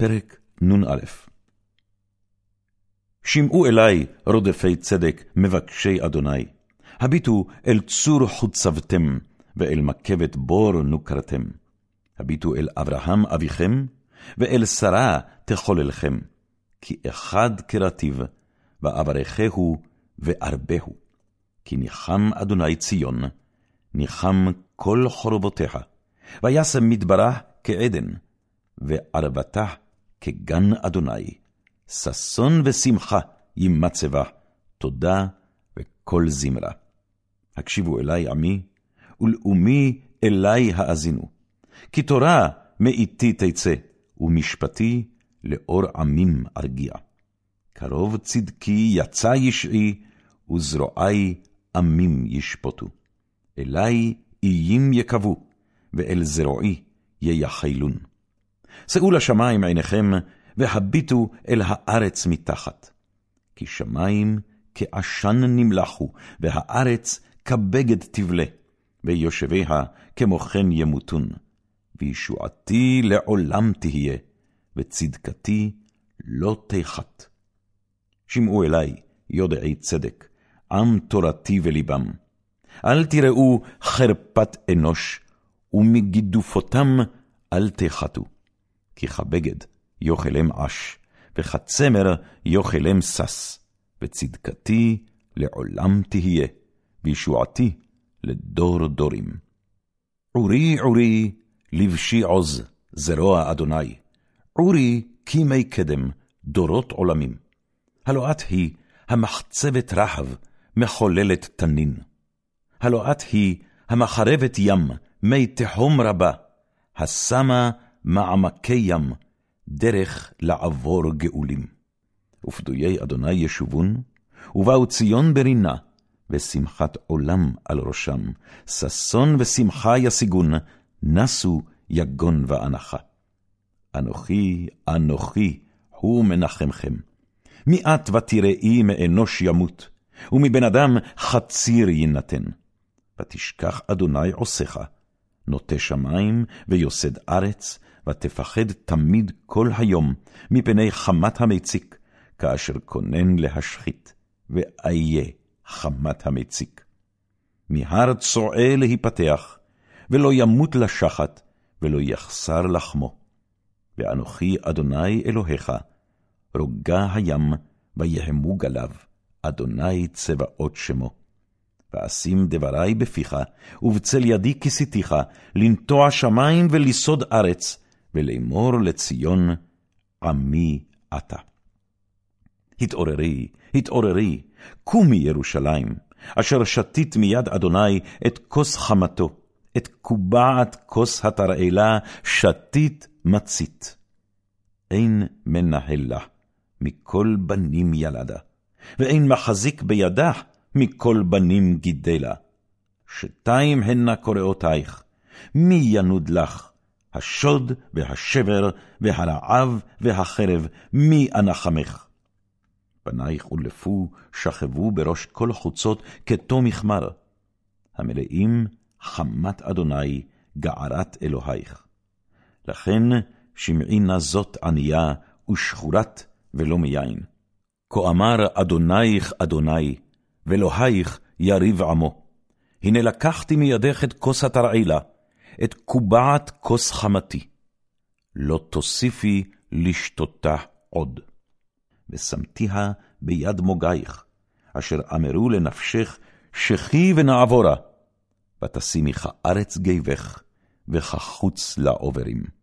פרק נ"א שמעו אלי רודפי צדק, מבקשי אדוני, הביטו אל צור חוצבתם, ואל מקבת בור נוקרתם. הביטו אל אברהם אביכם, ואל שרה תחוללכם, כי אחד קראתיו, ואברכהו וארבהו. כי ניחם אדוני ציון, ניחם כל חורבותיה, וישם מדברה כעדן, וערבתה כגן אדוני. ששון ושמחה ימצא בה, תודה וכל זמרה. הקשיבו אלי עמי, ולאומי אלי האזינו. כי תורה מאיתי תצא, ומשפטי לאור עמים ארגיע. קרוב צדקי יצא ישעי, וזרועי עמים ישפוטו. אלי איים יקבו, ואל זרועי ייחלון. שאו לשמים עיניכם, והביטו אל הארץ מתחת. כי שמים כעשן נמלחו, והארץ כבגד תבלה, ויושביה כמו כן ימותון. וישועתי לעולם תהיה, וצדקתי לא תחת. שמעו אלי, יודעי צדק, עם תורתי ולבם. אל תראו חרפת אנוש, ומגידופותם אל תחתו. כי כבגד יאכלם עש, וכצמר יאכלם שש, וצדקתי לעולם תהיה, וישועתי לדור דורים. עורי עורי לבשי עוז, זרוע אדוני, עורי כימי קדם, דורות עולמים. הלא את היא המחצבת רחב, מחוללת תנין. הלא את היא המחרבת ים, מי תהום רבה, השמה מעמקי ים, דרך לעבור גאולים. ופדויי אדוני ישובון, ובאו ציון ברינה, ושמחת עולם על ראשם, ששון ושמחה ישיגון, נסו יגון ואנחה. אנוכי, אנוכי, הוא מנחמכם. את ותראי מאנוש ימות, ומבן אדם חציר יינתן. ותשכח אדוני עושך, נוטה שמים ויוסד ארץ, ותפחד תמיד כל היום מפני חמת המציק, כאשר כונן להשחית, ואיה חמת המציק. מהר צועה להיפתח, ולא ימות לשחת, ולא יחסר לחמו. ואנוכי אדוני אלוהיך, רוגע הים, ויהמו גליו, אדוני צבאות שמו. ואשים דברי בפיך, ובצל ידי כיסיתיך, לנטוע שמים וליסוד ארץ, ולאמור לציון, עמי אתה. התעוררי, התעוררי, קומי ירושלים, אשר שתית מיד אדוני את כוס חמתו, את קובעת כוס התרעלה, שתית מצית. אין מנהל לה, מכל בנים ילדה, ואין מחזיק בידה, מכל בנים גידלה. שתיים הנה קוראותייך, מי ינוד לך? השוד והשבר והרעב והחרב, מי אנחמך? פנייך ולפו שכבו בראש כל חוצות כתום מחמר, המלאים חמת אדוני גערת אלוהיך. לכן שמעי נא זאת ענייה ושחורת ולא מיין. כה אמר אדונייך אדוני, ואלוהיך יריב עמו. הנה לקחתי מידך את כוס התרעילה, את קובעת כוס חמתי. לא תוסיפי לשתותה עוד. ושמתיה ביד מוגייך, אשר אמרו לנפשך, שכי ונעבורה, ותשימי כארץ גיבך, וכחוץ לעוברים.